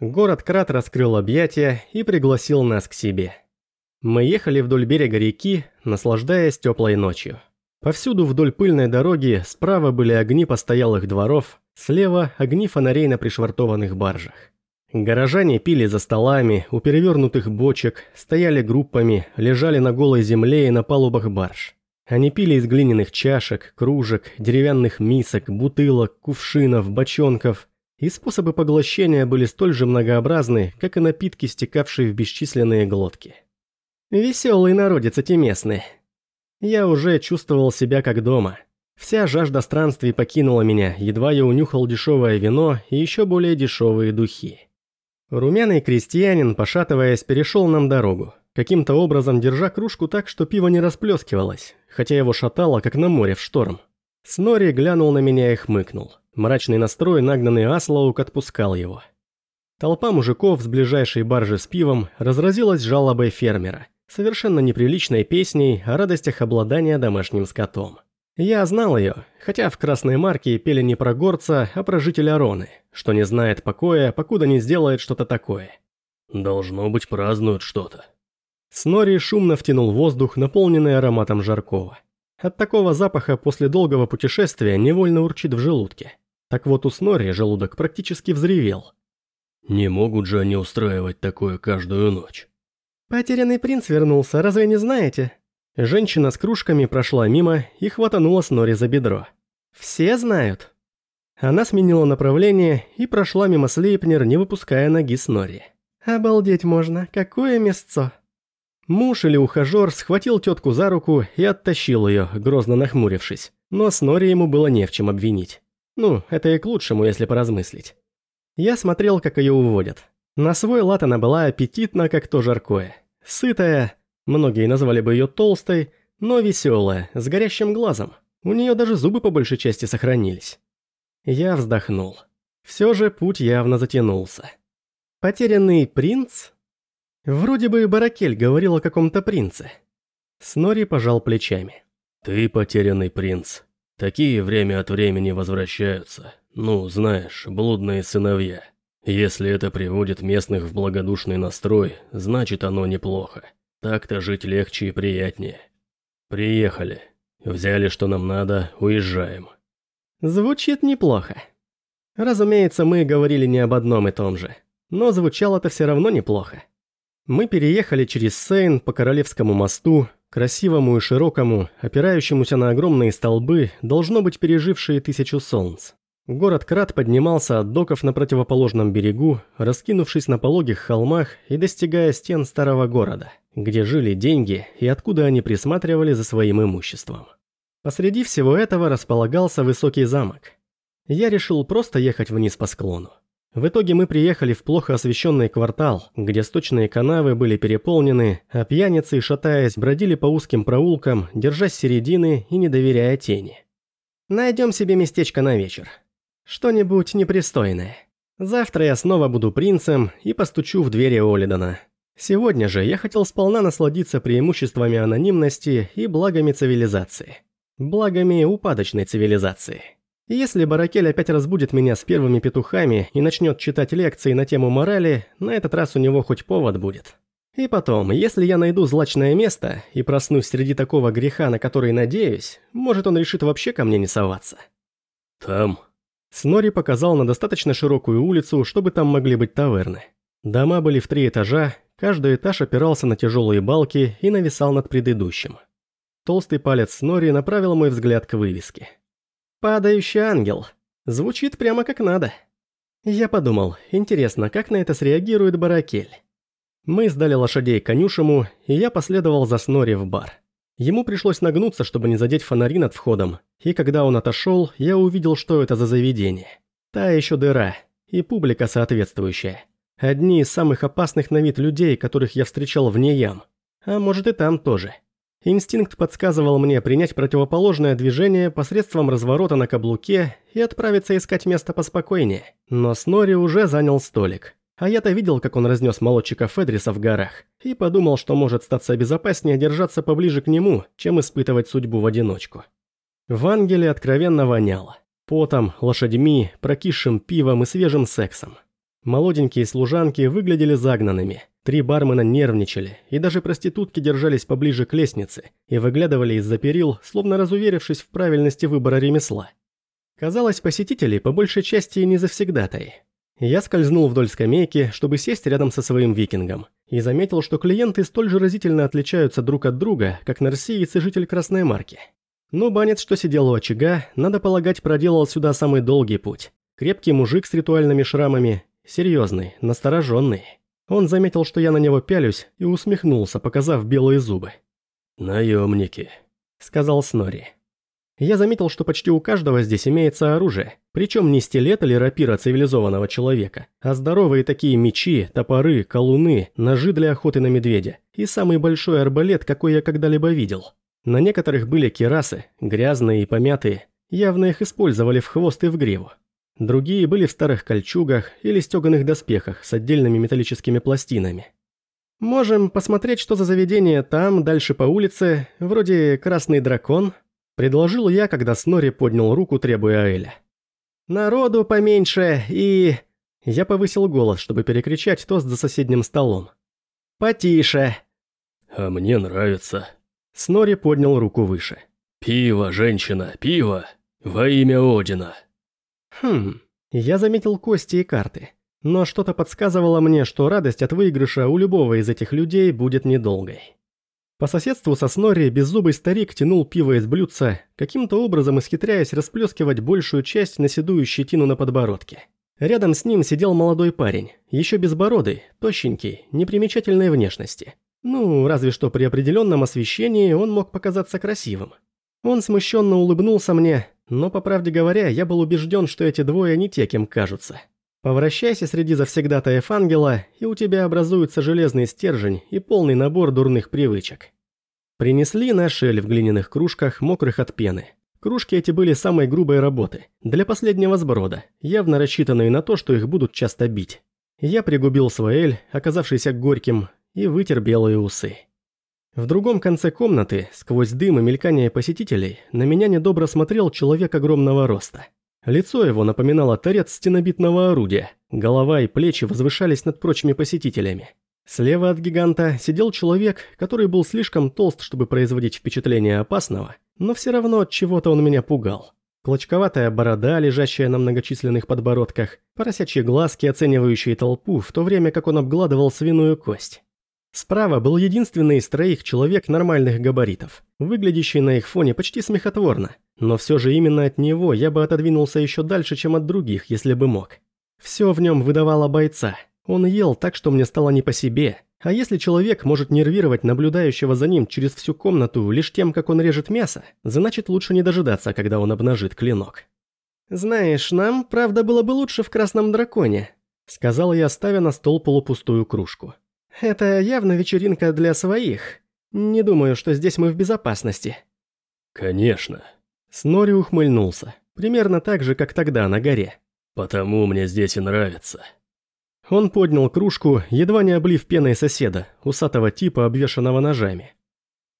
Город Крат раскрыл объятия и пригласил нас к себе. Мы ехали вдоль берега реки, наслаждаясь теплой ночью. Повсюду вдоль пыльной дороги справа были огни постоялых дворов, слева – огни фонарей на пришвартованных баржах. Горожане пили за столами, у перевернутых бочек, стояли группами, лежали на голой земле и на палубах барж. Они пили из глиняных чашек, кружек, деревянных мисок, бутылок, кувшинов, бочонков, и способы поглощения были столь же многообразны, как и напитки, стекавшие в бесчисленные глотки. Веселые народец эти местные. Я уже чувствовал себя как дома. Вся жажда странствий покинула меня, едва я унюхал дешевое вино и еще более дешевые духи. Румяный крестьянин, пошатываясь, перешел нам дорогу, каким-то образом держа кружку так, что пиво не расплескивалось, хотя его шатало, как на море в шторм. Снори глянул на меня и хмыкнул. Мрачный настрой, нагнанный Аслаук, отпускал его. Толпа мужиков с ближайшей баржи с пивом разразилась жалобой фермера, совершенно неприличной песней о радостях обладания домашним скотом. Я знал ее, хотя в красной марке пели не про горца, а про жителя Роны, что не знает покоя, покуда не сделает что-то такое. «Должно быть, празднуют что-то». Снори шумно втянул воздух, наполненный ароматом жаркого. От такого запаха после долгого путешествия невольно урчит в желудке. Так вот у Снори желудок практически взревел. Не могут же они устраивать такое каждую ночь. «Потерянный принц вернулся, разве не знаете?» Женщина с кружками прошла мимо и хватанула Снори за бедро. «Все знают». Она сменила направление и прошла мимо Слейпнер, не выпуская ноги Снори. «Обалдеть можно, какое мясцо!» Муж или ухажер схватил тетку за руку и оттащил ее, грозно нахмурившись, но Снори ему было не в чем обвинить. Ну, это и к лучшему, если поразмыслить. Я смотрел, как ее уводят. На свой лад она была аппетитна, как то жаркое. Сытая, многие назвали бы ее толстой, но веселая, с горящим глазом. У нее даже зубы по большей части сохранились. Я вздохнул. Все же путь явно затянулся. Потерянный принц? Вроде бы Баракель говорил о каком-то принце. Снори пожал плечами. «Ты потерянный принц. Такие время от времени возвращаются. Ну, знаешь, блудные сыновья. Если это приводит местных в благодушный настрой, значит оно неплохо. Так-то жить легче и приятнее. Приехали. Взяли, что нам надо, уезжаем». Звучит неплохо. Разумеется, мы говорили не об одном и том же. Но звучало это все равно неплохо. Мы переехали через Сейн по Королевскому мосту, красивому и широкому, опирающемуся на огромные столбы, должно быть пережившие тысячу солнц. Город Крат поднимался от доков на противоположном берегу, раскинувшись на пологих холмах и достигая стен старого города, где жили деньги и откуда они присматривали за своим имуществом. Посреди всего этого располагался высокий замок. Я решил просто ехать вниз по склону. В итоге мы приехали в плохо освещенный квартал, где сточные канавы были переполнены, а пьяницы, шатаясь, бродили по узким проулкам, держась середины и не доверяя тени. Найдем себе местечко на вечер. Что-нибудь непристойное. Завтра я снова буду принцем и постучу в двери Олидона. Сегодня же я хотел сполна насладиться преимуществами анонимности и благами цивилизации. Благами упадочной цивилизации. Если Баракель опять разбудит меня с первыми петухами и начнет читать лекции на тему морали, на этот раз у него хоть повод будет. И потом, если я найду злачное место и проснусь среди такого греха, на который надеюсь, может он решит вообще ко мне не соваться. Там. Снори показал на достаточно широкую улицу, чтобы там могли быть таверны. Дома были в три этажа, каждый этаж опирался на тяжелые балки и нависал над предыдущим. Толстый палец Снори направил мой взгляд к вывеске. «Падающий ангел». Звучит прямо как надо. Я подумал, интересно, как на это среагирует Баракель. Мы сдали лошадей конюшему, и я последовал за Снори в бар. Ему пришлось нагнуться, чтобы не задеть фонари над входом, и когда он отошел, я увидел, что это за заведение. Та еще дыра, и публика соответствующая. Одни из самых опасных на вид людей, которых я встречал вне ям. А может и там тоже. Инстинкт подсказывал мне принять противоположное движение посредством разворота на каблуке и отправиться искать место поспокойнее. Но Снори уже занял столик. А я-то видел, как он разнес молодчика Федриса в горах, и подумал, что может статься безопаснее держаться поближе к нему, чем испытывать судьбу в одиночку. В ангеле откровенно воняло. Потом, лошадьми, прокисшим пивом и свежим сексом. Молоденькие служанки выглядели загнанными. Три бармена нервничали, и даже проститутки держались поближе к лестнице и выглядывали из-за перил, словно разуверившись в правильности выбора ремесла. Казалось, посетители по большей части не завсегдатай. Я скользнул вдоль скамейки, чтобы сесть рядом со своим викингом, и заметил, что клиенты столь же разительно отличаются друг от друга, как нарсиец и житель Красной Марки. Но банец, что сидел у очага, надо полагать, проделал сюда самый долгий путь. Крепкий мужик с ритуальными шрамами, серьезный, настороженный. Он заметил, что я на него пялюсь, и усмехнулся, показав белые зубы. «Наемники», — сказал Снори. Я заметил, что почти у каждого здесь имеется оружие, причем не стилет или рапира цивилизованного человека, а здоровые такие мечи, топоры, колуны, ножи для охоты на медведя и самый большой арбалет, какой я когда-либо видел. На некоторых были кирасы, грязные и помятые, явно их использовали в хвост и в гриву. Другие были в старых кольчугах или стеганых доспехах с отдельными металлическими пластинами. «Можем посмотреть, что за заведение там, дальше по улице, вроде «Красный дракон», – предложил я, когда Снори поднял руку, требуя Аэля. «Народу поменьше и...» Я повысил голос, чтобы перекричать тост за соседним столом. «Потише!» «А мне нравится», Снори поднял руку выше. «Пиво, женщина, пиво! Во имя Одина!» Хм, я заметил кости и карты. Но что-то подсказывало мне, что радость от выигрыша у любого из этих людей будет недолгой. По соседству со Снори беззубый старик тянул пиво из блюдца, каким-то образом исхитряясь расплескивать большую часть на седую щетину на подбородке. Рядом с ним сидел молодой парень, еще безбородый, тощенький, непримечательной внешности. Ну, разве что при определенном освещении он мог показаться красивым. Он смущенно улыбнулся мне, но, по правде говоря, я был убежден, что эти двое не те, кем кажутся. Повращайся среди завсегдатаев ангела, и у тебя образуется железный стержень и полный набор дурных привычек. Принесли на шель в глиняных кружках, мокрых от пены. Кружки эти были самой грубой работы, для последнего сброда, явно рассчитанные на то, что их будут часто бить. Я пригубил свой эль, оказавшийся горьким, и вытер белые усы. В другом конце комнаты, сквозь дым и мелькание посетителей, на меня недобро смотрел человек огромного роста. Лицо его напоминало торец стенобитного орудия, голова и плечи возвышались над прочими посетителями. Слева от гиганта сидел человек, который был слишком толст, чтобы производить впечатление опасного, но все равно от чего-то он меня пугал. Клочковатая борода, лежащая на многочисленных подбородках, поросячьи глазки, оценивающие толпу, в то время как он обгладывал свиную кость. Справа был единственный из троих человек нормальных габаритов, выглядящий на их фоне почти смехотворно, но все же именно от него я бы отодвинулся еще дальше, чем от других, если бы мог. Все в нем выдавало бойца. Он ел так, что мне стало не по себе. А если человек может нервировать наблюдающего за ним через всю комнату лишь тем, как он режет мясо, значит лучше не дожидаться, когда он обнажит клинок. «Знаешь, нам, правда, было бы лучше в Красном Драконе», сказал я, ставя на стол полупустую кружку. Это явно вечеринка для своих. Не думаю, что здесь мы в безопасности. Конечно. Снори ухмыльнулся. Примерно так же, как тогда на горе. Потому мне здесь и нравится. Он поднял кружку, едва не облив пеной соседа, усатого типа, обвешанного ножами.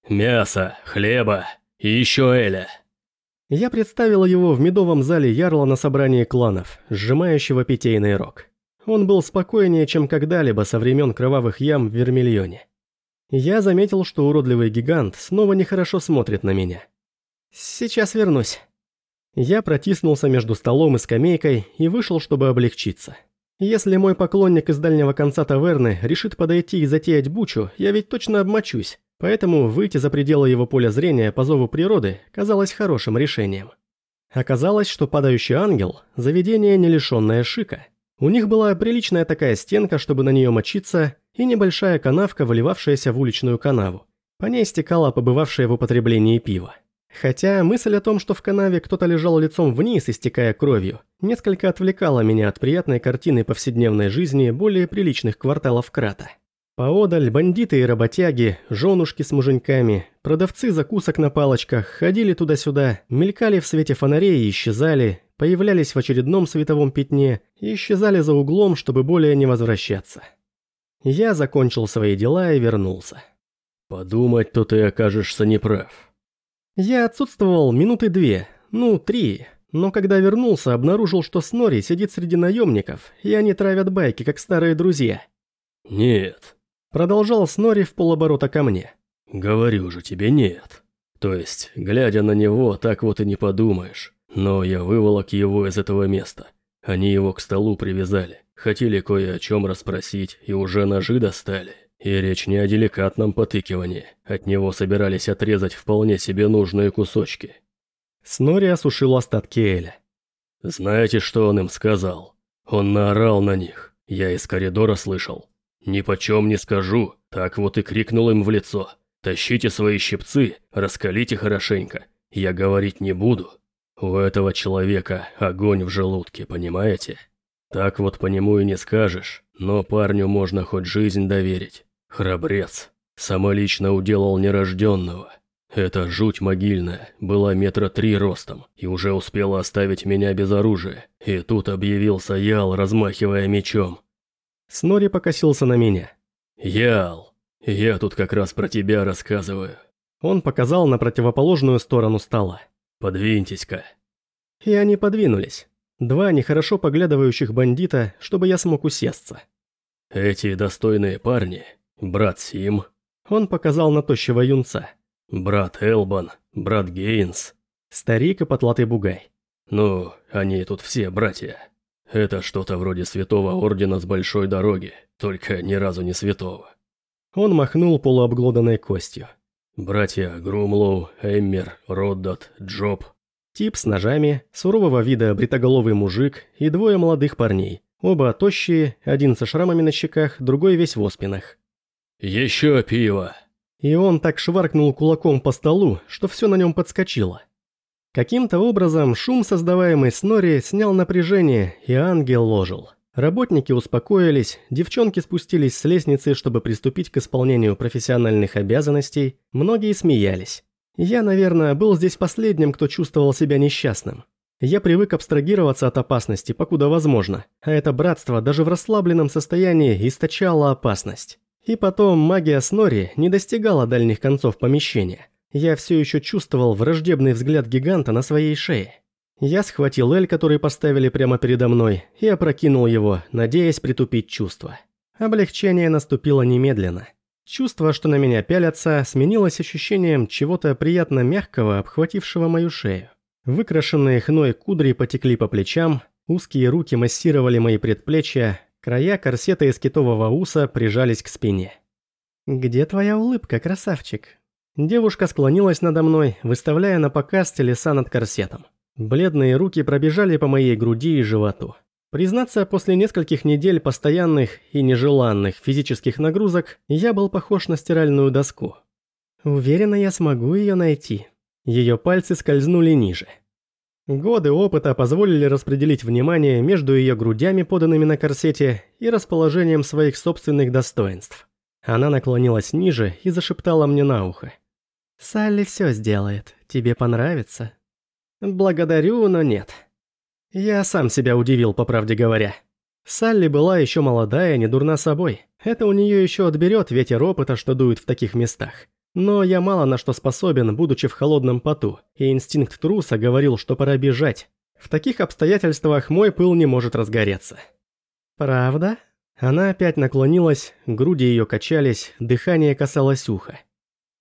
«Мясо, хлеба и еще Эля». Я представила его в медовом зале Ярла на собрании кланов, сжимающего питейный рог. Он был спокойнее, чем когда-либо со времен кровавых ям в Вермильоне. Я заметил, что уродливый гигант снова нехорошо смотрит на меня. «Сейчас вернусь». Я протиснулся между столом и скамейкой и вышел, чтобы облегчиться. Если мой поклонник из дальнего конца таверны решит подойти и затеять бучу, я ведь точно обмочусь, поэтому выйти за пределы его поля зрения по зову природы казалось хорошим решением. Оказалось, что падающий ангел – заведение, не лишенное шика – у них была приличная такая стенка, чтобы на нее мочиться, и небольшая канавка, выливавшаяся в уличную канаву. По ней стекало побывавшее в употреблении пиво. Хотя мысль о том, что в канаве кто-то лежал лицом вниз, истекая кровью, несколько отвлекала меня от приятной картины повседневной жизни более приличных кварталов Крата. Поодаль бандиты и работяги, женушки с муженьками, продавцы закусок на палочках ходили туда-сюда, мелькали в свете фонарей и исчезали, появлялись в очередном световом пятне и исчезали за углом, чтобы более не возвращаться. Я закончил свои дела и вернулся. «Подумать, то ты окажешься неправ». Я отсутствовал минуты две, ну, три, но когда вернулся, обнаружил, что Снори сидит среди наемников, и они травят байки, как старые друзья. «Нет», — продолжал Снори в полоборота ко мне. «Говорю же тебе нет. То есть, глядя на него, так вот и не подумаешь. Но я выволок его из этого места. Они его к столу привязали, хотели кое о чем расспросить и уже ножи достали. И речь не о деликатном потыкивании, от него собирались отрезать вполне себе нужные кусочки. Снори осушил остатки Эля. Знаете, что он им сказал? Он наорал на них, я из коридора слышал. «Ни почем не скажу», так вот и крикнул им в лицо. «Тащите свои щипцы, раскалите хорошенько. Я говорить не буду, у этого человека огонь в желудке, понимаете? Так вот по нему и не скажешь, но парню можно хоть жизнь доверить. Храбрец. Самолично уделал нерожденного. Эта жуть могильная была метра три ростом и уже успела оставить меня без оружия. И тут объявился Ял, размахивая мечом. Снори покосился на меня. «Ял, я тут как раз про тебя рассказываю». Он показал на противоположную сторону стола. «Подвиньтесь-ка». И они подвинулись. Два нехорошо поглядывающих бандита, чтобы я смог усесться. «Эти достойные парни. Брат Сим». Он показал на тощего юнца. «Брат Элбан, брат Гейнс». Старик и потлатый бугай. «Ну, они тут все братья. Это что-то вроде святого ордена с большой дороги, только ни разу не святого». Он махнул полуобглоданной костью. Братья Грумлоу, Эммер, Роддот, Джоб. Тип с ножами, сурового вида бритоголовый мужик и двое молодых парней. Оба тощие, один со шрамами на щеках, другой весь в оспинах. «Еще пиво!» И он так шваркнул кулаком по столу, что все на нем подскочило. Каким-то образом шум, создаваемый Снори, снял напряжение, и ангел ложил. Работники успокоились, девчонки спустились с лестницы, чтобы приступить к исполнению профессиональных обязанностей, многие смеялись. Я, наверное, был здесь последним, кто чувствовал себя несчастным. Я привык абстрагироваться от опасности, покуда возможно, а это братство даже в расслабленном состоянии источало опасность. И потом магия Снори не достигала дальних концов помещения. Я все еще чувствовал враждебный взгляд гиганта на своей шее. Я схватил Эль, который поставили прямо передо мной, и опрокинул его, надеясь притупить чувство. Облегчение наступило немедленно. Чувство, что на меня пялятся, сменилось ощущением чего-то приятно мягкого, обхватившего мою шею. Выкрашенные хной кудри потекли по плечам, узкие руки массировали мои предплечья, края корсета из китового уса прижались к спине. «Где твоя улыбка, красавчик?» Девушка склонилась надо мной, выставляя на показ телеса над корсетом. Бледные руки пробежали по моей груди и животу. Признаться, после нескольких недель постоянных и нежеланных физических нагрузок я был похож на стиральную доску. Уверена, я смогу ее найти. Ее пальцы скользнули ниже. Годы опыта позволили распределить внимание между ее грудями, поданными на корсете, и расположением своих собственных достоинств. Она наклонилась ниже и зашептала мне на ухо. «Салли все сделает. Тебе понравится?» Благодарю, но нет. Я сам себя удивил, по правде говоря. Салли была еще молодая, не дурна собой. Это у нее еще отберет ветер опыта, что дует в таких местах. Но я мало на что способен, будучи в холодном поту, и инстинкт труса говорил, что пора бежать. В таких обстоятельствах мой пыл не может разгореться. «Правда?» Она опять наклонилась, груди ее качались, дыхание касалось уха.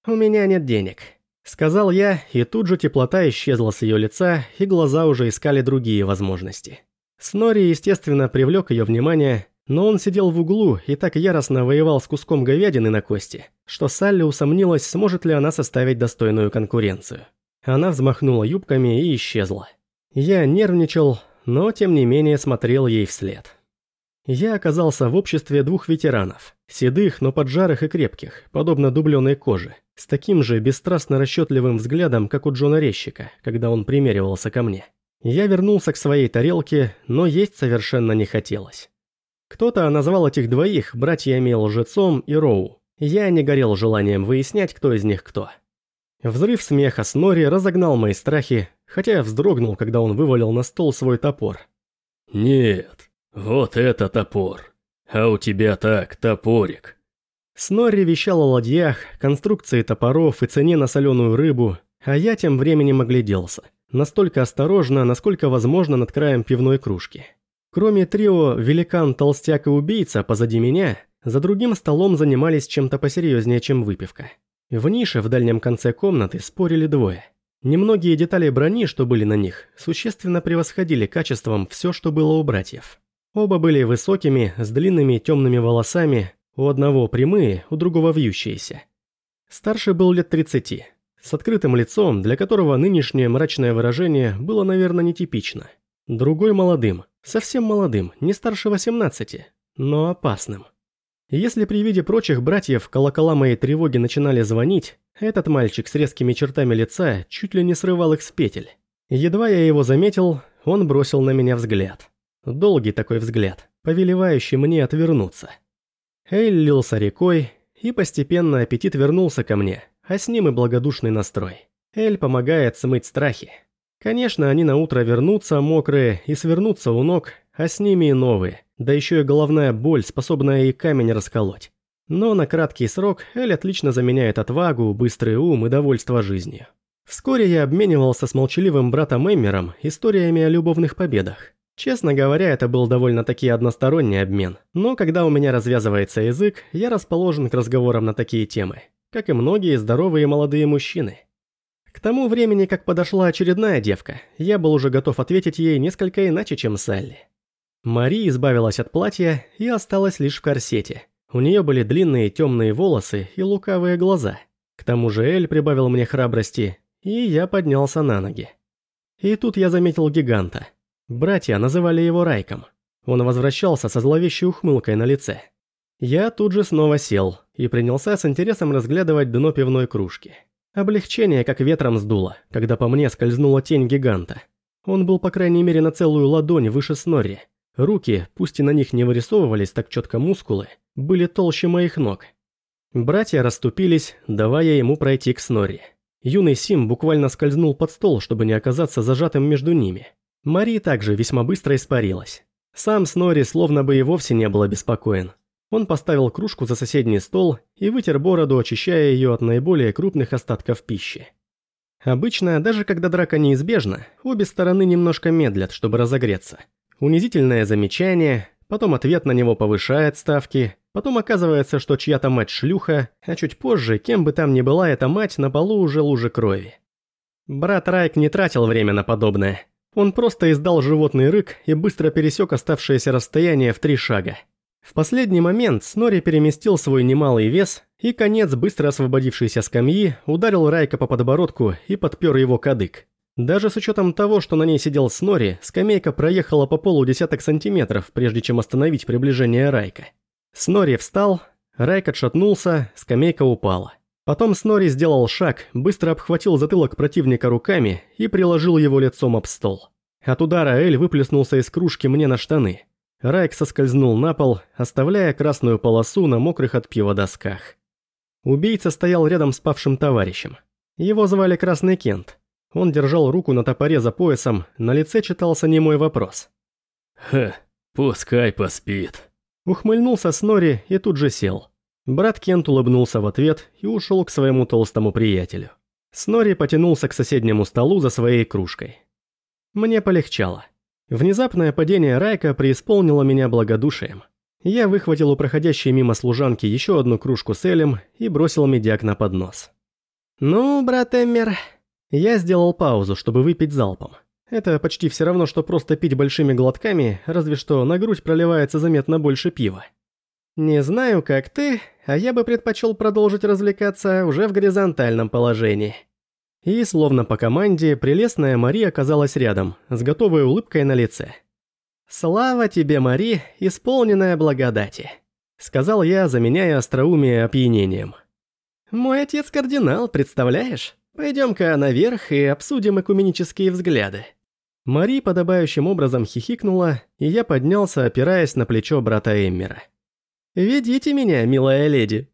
«У меня нет денег. Сказал я, и тут же теплота исчезла с ее лица, и глаза уже искали другие возможности. Снори, естественно, привлек ее внимание, но он сидел в углу и так яростно воевал с куском говядины на кости, что Салли усомнилась, сможет ли она составить достойную конкуренцию. Она взмахнула юбками и исчезла. Я нервничал, но тем не менее смотрел ей вслед. Я оказался в обществе двух ветеранов, седых, но поджарых и крепких, подобно дубленой коже, с таким же бесстрастно расчетливым взглядом, как у Джона Резчика, когда он примеривался ко мне. Я вернулся к своей тарелке, но есть совершенно не хотелось. Кто-то назвал этих двоих братьями Лжецом и Роу. Я не горел желанием выяснять, кто из них кто. Взрыв смеха с Нори разогнал мои страхи, хотя я вздрогнул, когда он вывалил на стол свой топор. «Нет, «Вот это топор! А у тебя так, топорик!» Снорри вещал о ладьях, конструкции топоров и цене на соленую рыбу, а я тем временем огляделся. настолько осторожно, насколько возможно над краем пивной кружки. Кроме трио «Великан, Толстяк и Убийца» позади меня, за другим столом занимались чем-то посерьезнее, чем выпивка. В нише в дальнем конце комнаты спорили двое. Немногие детали брони, что были на них, существенно превосходили качеством все, что было у братьев. Оба были высокими, с длинными темными волосами, у одного прямые, у другого вьющиеся. Старший был лет 30, с открытым лицом, для которого нынешнее мрачное выражение было, наверное, нетипично. Другой молодым, совсем молодым, не старше 18, но опасным. Если при виде прочих братьев колокола моей тревоги начинали звонить, этот мальчик с резкими чертами лица чуть ли не срывал их с петель. Едва я его заметил, он бросил на меня взгляд. Долгий такой взгляд, повелевающий мне отвернуться. Эль лился рекой, и постепенно аппетит вернулся ко мне, а с ним и благодушный настрой. Эль помогает смыть страхи. Конечно, они на утро вернутся мокрые и свернутся у ног, а с ними и новые, да еще и головная боль, способная и камень расколоть. Но на краткий срок Эль отлично заменяет отвагу, быстрый ум и довольство жизнью. Вскоре я обменивался с молчаливым братом Эммером историями о любовных победах. Честно говоря, это был довольно-таки односторонний обмен, но когда у меня развязывается язык, я расположен к разговорам на такие темы, как и многие здоровые молодые мужчины. К тому времени, как подошла очередная девка, я был уже готов ответить ей несколько иначе, чем Салли. Мари избавилась от платья и осталась лишь в корсете, у нее были длинные темные волосы и лукавые глаза. К тому же Эль прибавил мне храбрости, и я поднялся на ноги. И тут я заметил гиганта. Братья называли его Райком. Он возвращался со зловещей ухмылкой на лице. Я тут же снова сел и принялся с интересом разглядывать дно пивной кружки. Облегчение как ветром сдуло, когда по мне скользнула тень гиганта. Он был по крайней мере на целую ладонь выше Снорри. Руки, пусть и на них не вырисовывались так четко мускулы, были толще моих ног. Братья расступились, давая ему пройти к Снори. Юный Сим буквально скользнул под стол, чтобы не оказаться зажатым между ними. Мари также весьма быстро испарилась. Сам Снори словно бы и вовсе не был обеспокоен. Он поставил кружку за соседний стол и вытер бороду, очищая ее от наиболее крупных остатков пищи. Обычно, даже когда драка неизбежна, обе стороны немножко медлят, чтобы разогреться. Унизительное замечание, потом ответ на него повышает ставки, Потом оказывается, что чья-то мать шлюха, а чуть позже, кем бы там ни была эта мать, на полу уже лужи крови. Брат Райк не тратил время на подобное. Он просто издал животный рык и быстро пересек оставшееся расстояние в три шага. В последний момент Снори переместил свой немалый вес, и конец быстро освободившейся скамьи ударил Райка по подбородку и подпер его кадык. Даже с учетом того, что на ней сидел Снори, скамейка проехала по полу десяток сантиметров, прежде чем остановить приближение Райка. Снори встал, Райк отшатнулся, скамейка упала. Потом Снори сделал шаг, быстро обхватил затылок противника руками и приложил его лицом об стол. От удара Эль выплеснулся из кружки мне на штаны. Райк соскользнул на пол, оставляя красную полосу на мокрых от пива досках. Убийца стоял рядом с павшим товарищем. Его звали Красный Кент. Он держал руку на топоре за поясом, на лице читался немой вопрос. «Ха, пускай поспит». Ухмыльнулся Снори и тут же сел. Брат Кент улыбнулся в ответ и ушел к своему толстому приятелю. Снори потянулся к соседнему столу за своей кружкой. Мне полегчало. Внезапное падение Райка преисполнило меня благодушием. Я выхватил у проходящей мимо служанки еще одну кружку с Элем и бросил медяк на поднос. «Ну, брат Эммер...» Я сделал паузу, чтобы выпить залпом. Это почти все равно, что просто пить большими глотками, разве что на грудь проливается заметно больше пива. Не знаю, как ты, а я бы предпочел продолжить развлекаться уже в горизонтальном положении. И, словно по команде, прелестная Мари оказалась рядом, с готовой улыбкой на лице. «Слава тебе, Мари, исполненная благодати», — сказал я, заменяя остроумие опьянением. «Мой отец кардинал, представляешь? Пойдем-ка наверх и обсудим экуменические взгляды». Мари подобающим образом хихикнула, и я поднялся, опираясь на плечо брата Эммера. «Ведите меня, милая леди».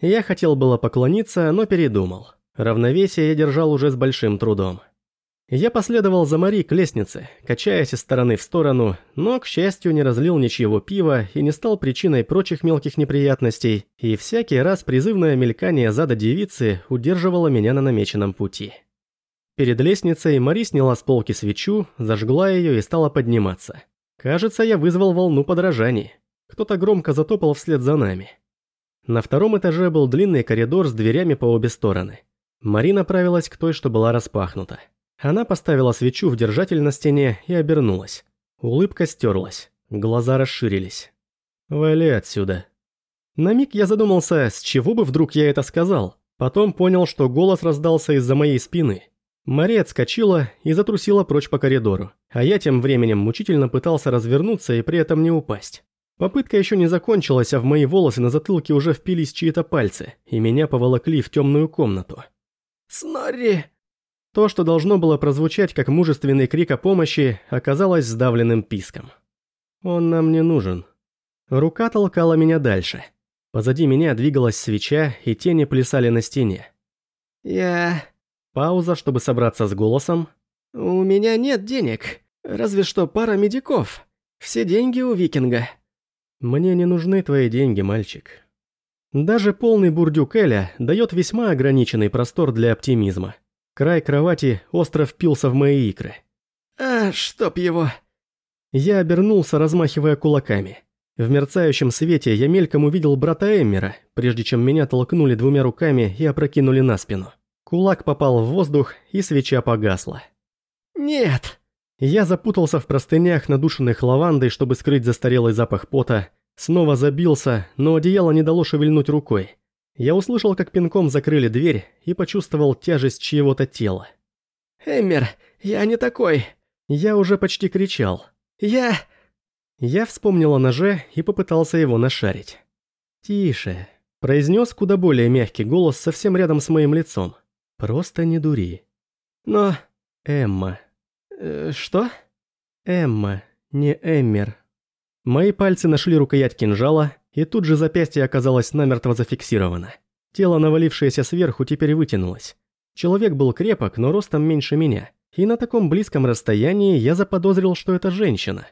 Я хотел было поклониться, но передумал. Равновесие я держал уже с большим трудом. Я последовал за Мари к лестнице, качаясь из стороны в сторону, но, к счастью, не разлил ничего пива и не стал причиной прочих мелких неприятностей, и всякий раз призывное мелькание зада девицы удерживало меня на намеченном пути. Перед лестницей Мари сняла с полки свечу, зажгла ее и стала подниматься. Кажется, я вызвал волну подражаний. Кто-то громко затопал вслед за нами. На втором этаже был длинный коридор с дверями по обе стороны. Мари направилась к той, что была распахнута. Она поставила свечу в держатель на стене и обернулась. Улыбка стерлась, глаза расширились. «Вали отсюда». На миг я задумался, с чего бы вдруг я это сказал. Потом понял, что голос раздался из-за моей спины. Мария отскочила и затрусила прочь по коридору, а я тем временем мучительно пытался развернуться и при этом не упасть. Попытка еще не закончилась, а в мои волосы на затылке уже впились чьи-то пальцы, и меня поволокли в темную комнату. «Снорри!» То, что должно было прозвучать как мужественный крик о помощи, оказалось сдавленным писком. «Он нам не нужен». Рука толкала меня дальше. Позади меня двигалась свеча, и тени плясали на стене. «Я...» Пауза, чтобы собраться с голосом. «У меня нет денег, разве что пара медиков. Все деньги у викинга». «Мне не нужны твои деньги, мальчик». Даже полный бурдюк Эля дает весьма ограниченный простор для оптимизма. Край кровати остро впился в мои икры. «А, чтоб его...» Я обернулся, размахивая кулаками. В мерцающем свете я мельком увидел брата Эммера, прежде чем меня толкнули двумя руками и опрокинули на спину. Кулак попал в воздух, и свеча погасла. «Нет!» Я запутался в простынях, надушенных лавандой, чтобы скрыть застарелый запах пота, снова забился, но одеяло не дало шевельнуть рукой. Я услышал, как пинком закрыли дверь и почувствовал тяжесть чьего-то тела. «Эммер, я не такой!» Я уже почти кричал. «Я...» Я вспомнил о ноже и попытался его нашарить. «Тише», – произнес куда более мягкий голос совсем рядом с моим лицом. «Просто не дури». «Но...» «Эмма», Э, что? Эмма, не Эммер. Мои пальцы нашли рукоять кинжала, и тут же запястье оказалось намертво зафиксировано. Тело, навалившееся сверху, теперь вытянулось. Человек был крепок, но ростом меньше меня. И на таком близком расстоянии я заподозрил, что это женщина.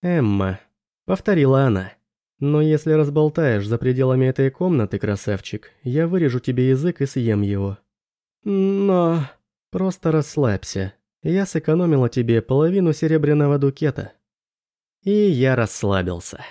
«Эмма», — повторила она. «Но если разболтаешь за пределами этой комнаты, красавчик, я вырежу тебе язык и съем его». «Но...» «Просто расслабься. Я сэкономила тебе половину серебряного дукета. И я расслабился.